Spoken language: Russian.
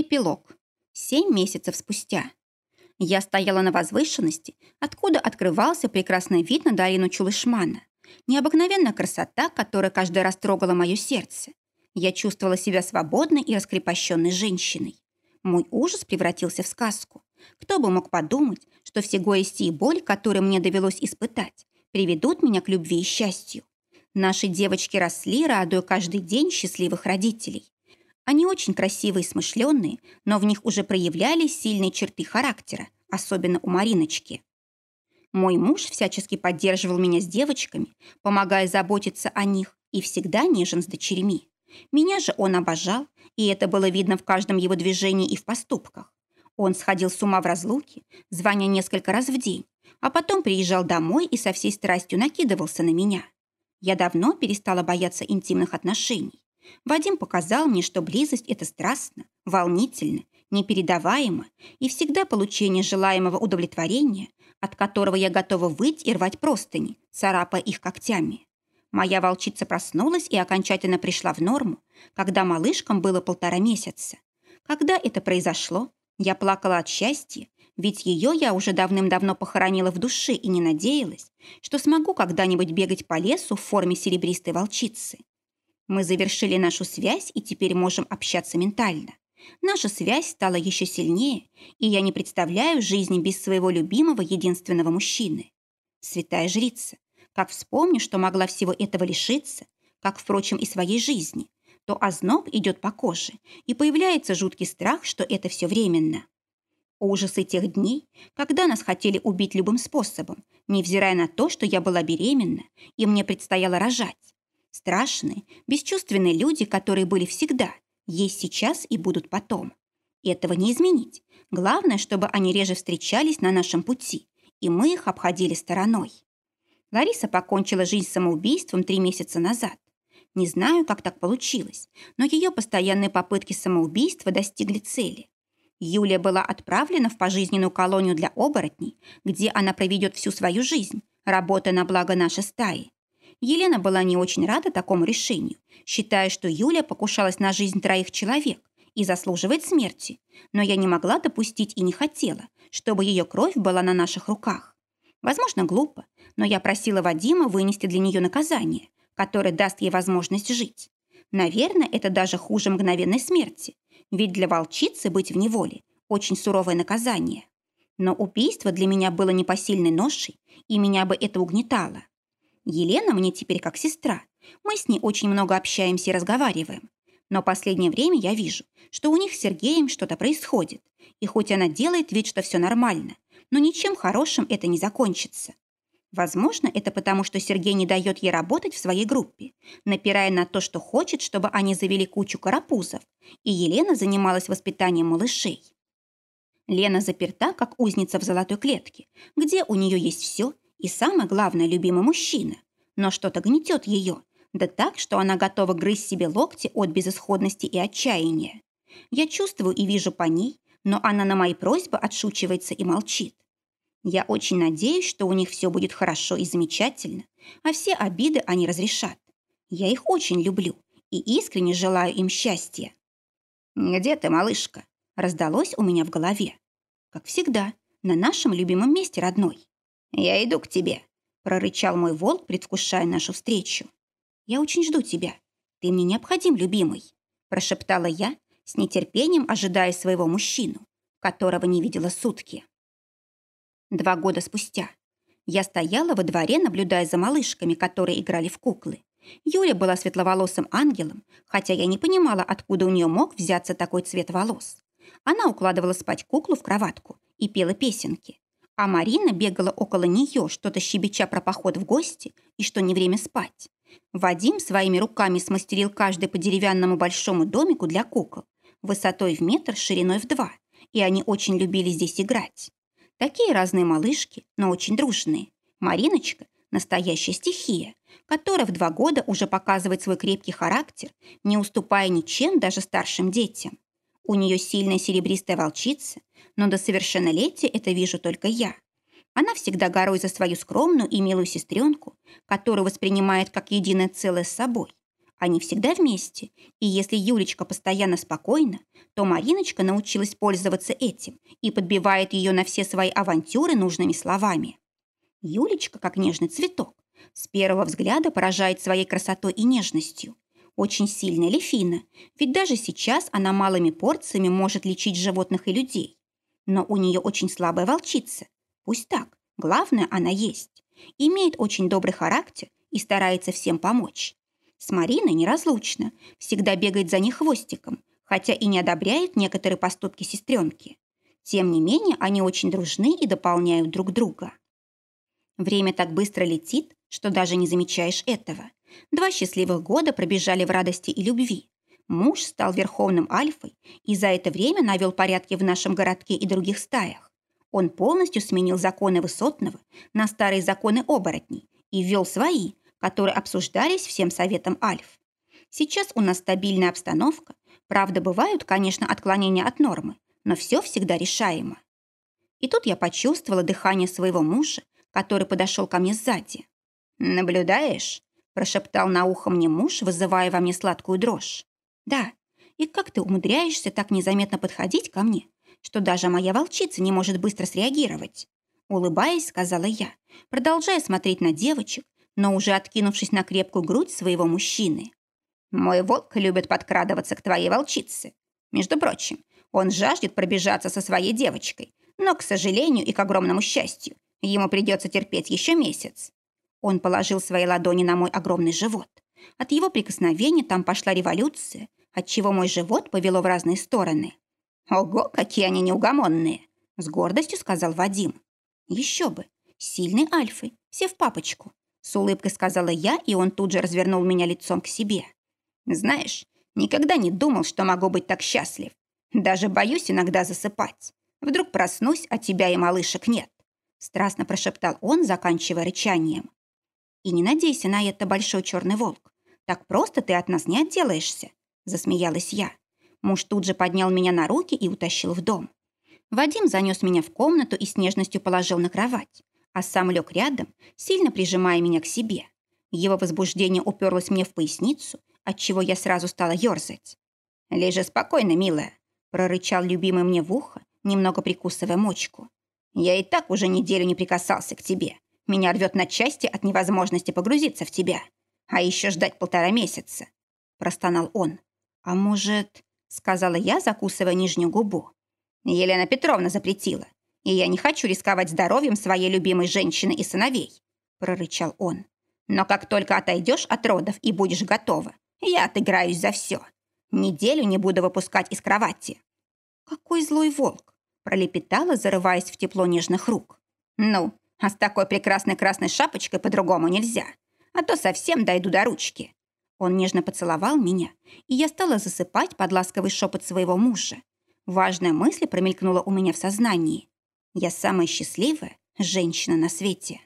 Эпилог. Семь месяцев спустя. Я стояла на возвышенности, откуда открывался прекрасный вид на долину Чулышмана. Необыкновенная красота, которая каждый раз трогала мое сердце. Я чувствовала себя свободной и раскрепощенной женщиной. Мой ужас превратился в сказку. Кто бы мог подумать, что все горести и боль, которые мне довелось испытать, приведут меня к любви и счастью. Наши девочки росли, радуя каждый день счастливых родителей. Они очень красивые и смышленые, но в них уже проявлялись сильные черты характера, особенно у Мариночки. Мой муж всячески поддерживал меня с девочками, помогая заботиться о них, и всегда нежен с дочерьми. Меня же он обожал, и это было видно в каждом его движении и в поступках. Он сходил с ума в разлуке, звоня несколько раз в день, а потом приезжал домой и со всей страстью накидывался на меня. Я давно перестала бояться интимных отношений. Вадим показал мне, что близость – это страстно, волнительно, непередаваемо, и всегда получение желаемого удовлетворения, от которого я готова выть и рвать простыни, царапая их когтями. Моя волчица проснулась и окончательно пришла в норму, когда малышкам было полтора месяца. Когда это произошло, я плакала от счастья, ведь ее я уже давным-давно похоронила в душе и не надеялась, что смогу когда-нибудь бегать по лесу в форме серебристой волчицы. Мы завершили нашу связь и теперь можем общаться ментально. Наша связь стала еще сильнее, и я не представляю жизни без своего любимого единственного мужчины. Святая жрица, как вспомню, что могла всего этого лишиться, как, впрочем, и своей жизни, то озноб идет по коже, и появляется жуткий страх, что это все временно. Ужасы тех дней, когда нас хотели убить любым способом, невзирая на то, что я была беременна, и мне предстояло рожать. Страшные, бесчувственные люди, которые были всегда, есть сейчас и будут потом. Этого не изменить. Главное, чтобы они реже встречались на нашем пути, и мы их обходили стороной. Лариса покончила жизнь самоубийством три месяца назад. Не знаю, как так получилось, но ее постоянные попытки самоубийства достигли цели. Юлия была отправлена в пожизненную колонию для оборотней, где она проведет всю свою жизнь, работая на благо нашей стаи. Елена была не очень рада такому решению, считая, что Юлия покушалась на жизнь троих человек и заслуживает смерти, но я не могла допустить и не хотела, чтобы ее кровь была на наших руках. Возможно, глупо, но я просила Вадима вынести для нее наказание, которое даст ей возможность жить. Наверное, это даже хуже мгновенной смерти, ведь для волчицы быть в неволе – очень суровое наказание. Но убийство для меня было непосильной ношей, и меня бы это угнетало. Елена мне теперь как сестра. Мы с ней очень много общаемся и разговариваем. Но последнее время я вижу, что у них с Сергеем что-то происходит. И хоть она делает вид, что все нормально, но ничем хорошим это не закончится. Возможно, это потому, что Сергей не дает ей работать в своей группе, напирая на то, что хочет, чтобы они завели кучу карапузов, и Елена занималась воспитанием малышей. Лена заперта, как узница в золотой клетке, где у нее есть все и, самое главное, любимый мужчина. Но что-то гнетет ее, да так, что она готова грызть себе локти от безысходности и отчаяния. Я чувствую и вижу по ней, но она на мои просьбы отшучивается и молчит. Я очень надеюсь, что у них все будет хорошо и замечательно, а все обиды они разрешат. Я их очень люблю и искренне желаю им счастья. «Где ты, малышка?» раздалось у меня в голове. Как всегда, на нашем любимом месте родной. «Я иду к тебе», прорычал мой волк, предвкушая нашу встречу. «Я очень жду тебя. Ты мне необходим, любимый», прошептала я, с нетерпением ожидая своего мужчину, которого не видела сутки. Два года спустя. Я стояла во дворе, наблюдая за малышками, которые играли в куклы. Юля была светловолосым ангелом, хотя я не понимала, откуда у нее мог взяться такой цвет волос. Она укладывала спать куклу в кроватку и пела песенки. А Марина бегала около нее, что-то щебеча про поход в гости и что не время спать. Вадим своими руками смастерил каждый по деревянному большому домику для кукол, высотой в метр, шириной в два, и они очень любили здесь играть. Такие разные малышки, но очень дружные. Мариночка – настоящая стихия, которая в два года уже показывает свой крепкий характер, не уступая ничем даже старшим детям. У нее сильная серебристая волчица, но до совершеннолетия это вижу только я. Она всегда горой за свою скромную и милую сестренку, которую воспринимает как единое целое с собой. Они всегда вместе, и если Юлечка постоянно спокойна, то Мариночка научилась пользоваться этим и подбивает ее на все свои авантюры нужными словами. Юлечка, как нежный цветок, с первого взгляда поражает своей красотой и нежностью. Очень сильная Лефина, ведь даже сейчас она малыми порциями может лечить животных и людей. Но у нее очень слабая волчица. Пусть так, главное, она есть. Имеет очень добрый характер и старается всем помочь. С Мариной неразлучна, всегда бегает за ней хвостиком, хотя и не одобряет некоторые поступки сестренки. Тем не менее, они очень дружны и дополняют друг друга. Время так быстро летит, что даже не замечаешь этого. Два счастливых года пробежали в радости и любви. Муж стал верховным альфой и за это время навел порядки в нашем городке и других стаях. Он полностью сменил законы высотного на старые законы оборотней и ввел свои, которые обсуждались всем советом Альф. Сейчас у нас стабильная обстановка. Правда, бывают, конечно, отклонения от нормы, но все всегда решаемо. И тут я почувствовала дыхание своего мужа, который подошел ко мне сзади. «Наблюдаешь?» – прошептал на ухо мне муж, вызывая во мне сладкую дрожь. «Да, и как ты умудряешься так незаметно подходить ко мне, что даже моя волчица не может быстро среагировать?» Улыбаясь, сказала я, продолжая смотреть на девочек, но уже откинувшись на крепкую грудь своего мужчины. «Мой волк любит подкрадываться к твоей волчице. Между прочим, он жаждет пробежаться со своей девочкой, но, к сожалению и к огромному счастью, ему придется терпеть еще месяц». Он положил свои ладони на мой огромный живот. От его прикосновения там пошла революция, отчего мой живот повело в разные стороны. «Ого, какие они неугомонные!» — с гордостью сказал Вадим. «Еще бы! Сильный альфы, все в папочку. С улыбкой сказала я, и он тут же развернул меня лицом к себе. «Знаешь, никогда не думал, что могу быть так счастлив. Даже боюсь иногда засыпать. Вдруг проснусь, а тебя и малышек нет». Страстно прошептал он, заканчивая рычанием. «И не надейся на это, большой черный волк. Так просто ты от нас не отделаешься», засмеялась я. Муж тут же поднял меня на руки и утащил в дом. Вадим занес меня в комнату и с нежностью положил на кровать а сам лег рядом, сильно прижимая меня к себе. Его возбуждение уперлось мне в поясницу, отчего я сразу стала ерзать. «Лежи спокойно, милая», — прорычал любимый мне в ухо, немного прикусывая мочку. «Я и так уже неделю не прикасался к тебе. Меня рвет на части от невозможности погрузиться в тебя. А еще ждать полтора месяца», — простонал он. «А может...» — сказала я, закусывая нижнюю губу. Елена Петровна запретила и я не хочу рисковать здоровьем своей любимой женщины и сыновей», – прорычал он. «Но как только отойдешь от родов и будешь готова, я отыграюсь за все. Неделю не буду выпускать из кровати». «Какой злой волк!» – пролепетала, зарываясь в тепло нежных рук. «Ну, а с такой прекрасной красной шапочкой по-другому нельзя, а то совсем дойду до ручки». Он нежно поцеловал меня, и я стала засыпать под ласковый шепот своего мужа. Важная мысль промелькнула у меня в сознании. Я самая счастливая женщина на свете.